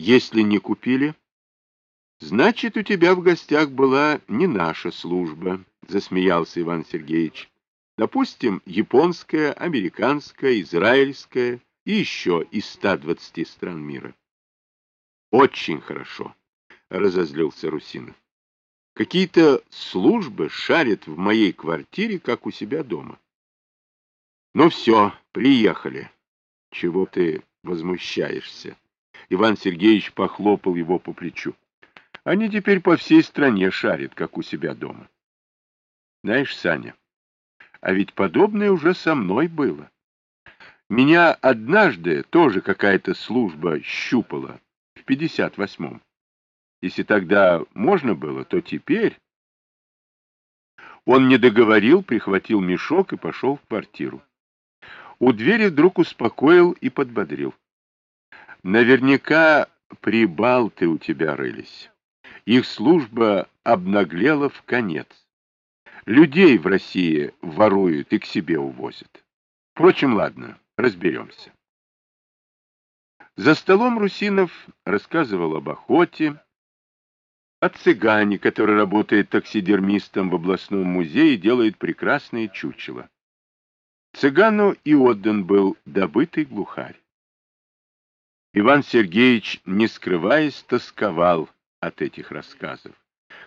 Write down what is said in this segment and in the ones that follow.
Если не купили, значит, у тебя в гостях была не наша служба, засмеялся Иван Сергеевич. Допустим, японская, американская, израильская и еще из 120 стран мира. Очень хорошо, разозлился Русинов. Какие-то службы шарят в моей квартире, как у себя дома. Ну все, приехали. Чего ты возмущаешься? Иван Сергеевич похлопал его по плечу. Они теперь по всей стране шарят, как у себя дома. Знаешь, Саня, а ведь подобное уже со мной было. Меня однажды тоже какая-то служба щупала в 58-м. Если тогда можно было, то теперь... Он не договорил, прихватил мешок и пошел в квартиру. У двери вдруг успокоил и подбодрил. Наверняка прибалты у тебя рылись. Их служба обнаглела в конец. Людей в России воруют и к себе увозят. Впрочем, ладно, разберемся. За столом Русинов рассказывал об охоте, о цыгане, который работает таксидермистом в областном музее и делает прекрасные чучела. Цыгану и отдан был добытый глухарь. Иван Сергеевич, не скрываясь, тосковал от этих рассказов,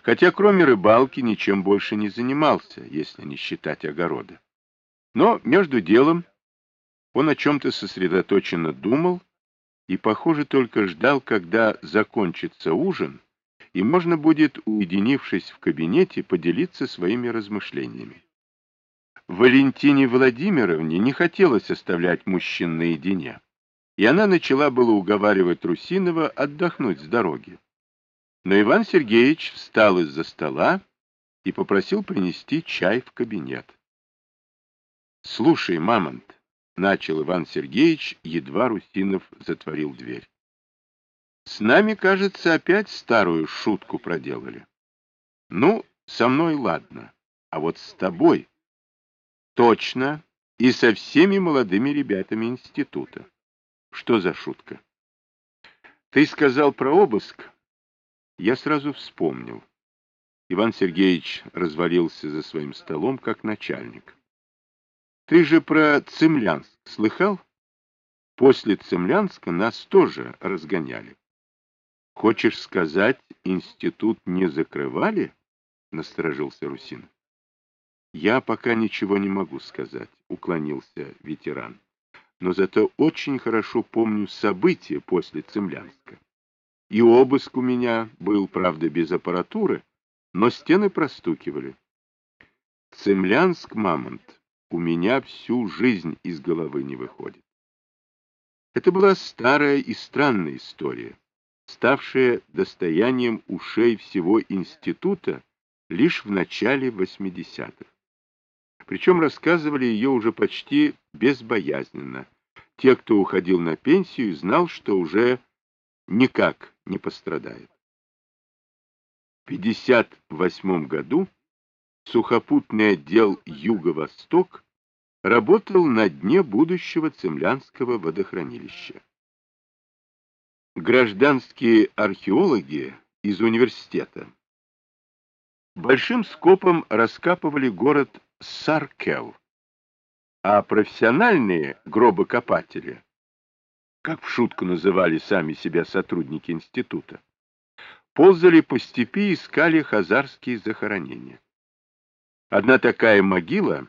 хотя кроме рыбалки ничем больше не занимался, если не считать огорода. Но между делом он о чем-то сосредоточенно думал и, похоже, только ждал, когда закончится ужин, и можно будет, уединившись в кабинете, поделиться своими размышлениями. Валентине Владимировне не хотелось оставлять мужчин наедине и она начала было уговаривать Русинова отдохнуть с дороги. Но Иван Сергеевич встал из-за стола и попросил принести чай в кабинет. — Слушай, Мамонт, — начал Иван Сергеевич, едва Русинов затворил дверь. — С нами, кажется, опять старую шутку проделали. Ну, со мной ладно, а вот с тобой... Точно, и со всеми молодыми ребятами института. Что за шутка? Ты сказал про обыск? Я сразу вспомнил. Иван Сергеевич развалился за своим столом, как начальник. Ты же про Цемлянск слыхал? После Цемлянска нас тоже разгоняли. Хочешь сказать, институт не закрывали? Насторожился Русин. Я пока ничего не могу сказать, уклонился ветеран но зато очень хорошо помню события после Цемлянска. И обыск у меня был, правда, без аппаратуры, но стены простукивали. Цемлянск, Мамонт, у меня всю жизнь из головы не выходит. Это была старая и странная история, ставшая достоянием ушей всего института лишь в начале 80-х. Причем рассказывали ее уже почти безбоязненно. Те, кто уходил на пенсию, знал, что уже никак не пострадает. В 1958 году сухопутный отдел Юго-Восток работал на дне будущего Цемлянского водохранилища. Гражданские археологи из университета большим скопом раскапывали город Саркел, а профессиональные гробокопатели, как в шутку называли сами себя сотрудники института, ползали по степи и искали хазарские захоронения. Одна такая могила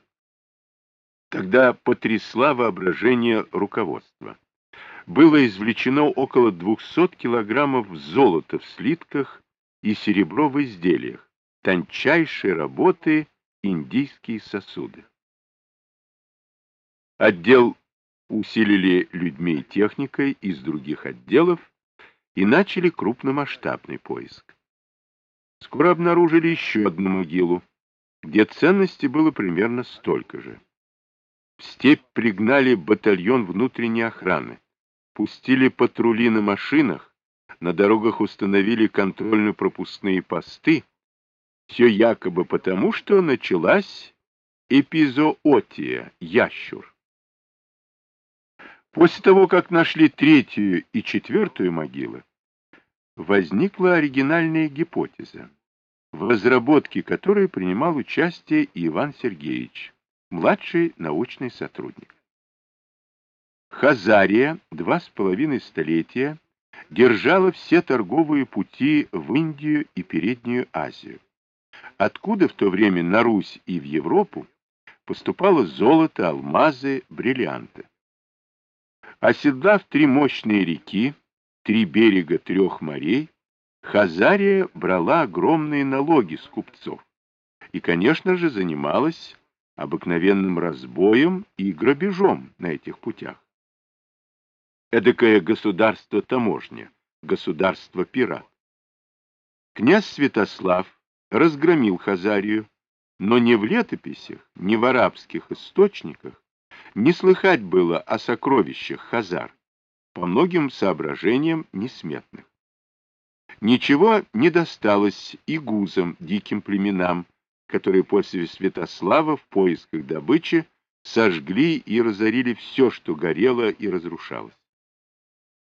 тогда потрясла воображение руководства. Было извлечено около 200 килограммов золота в слитках и серебро в изделиях, тончайшей работы индийские сосуды. Отдел усилили людьми и техникой из других отделов и начали крупномасштабный поиск. Скоро обнаружили еще одну могилу, где ценности было примерно столько же. В степь пригнали батальон внутренней охраны, пустили патрули на машинах, на дорогах установили контрольно-пропускные посты, все якобы потому, что началась эпизоотия, ящур. После того, как нашли третью и четвертую могилы, возникла оригинальная гипотеза, в разработке которой принимал участие Иван Сергеевич, младший научный сотрудник. Хазария два с половиной столетия держала все торговые пути в Индию и Переднюю Азию, откуда в то время на Русь и в Европу поступало золото, алмазы, бриллианты. Оседлав три мощные реки, три берега трех морей, Хазария брала огромные налоги с купцов и, конечно же, занималась обыкновенным разбоем и грабежом на этих путях. Эдакое государство-таможня, государство-пират. Князь Святослав разгромил Хазарию, но не в летописях, не в арабских источниках не слыхать было о сокровищах Хазар, по многим соображениям несметных. Ничего не досталось и гузам, диким племенам, которые после Святослава в поисках добычи сожгли и разорили все, что горело и разрушалось.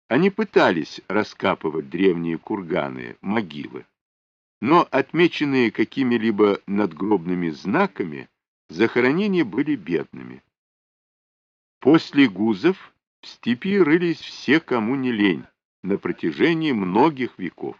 Они пытались раскапывать древние курганы, могилы, но отмеченные какими-либо надгробными знаками захоронения были бедными. После гузов в степи рылись все, кому не лень, на протяжении многих веков.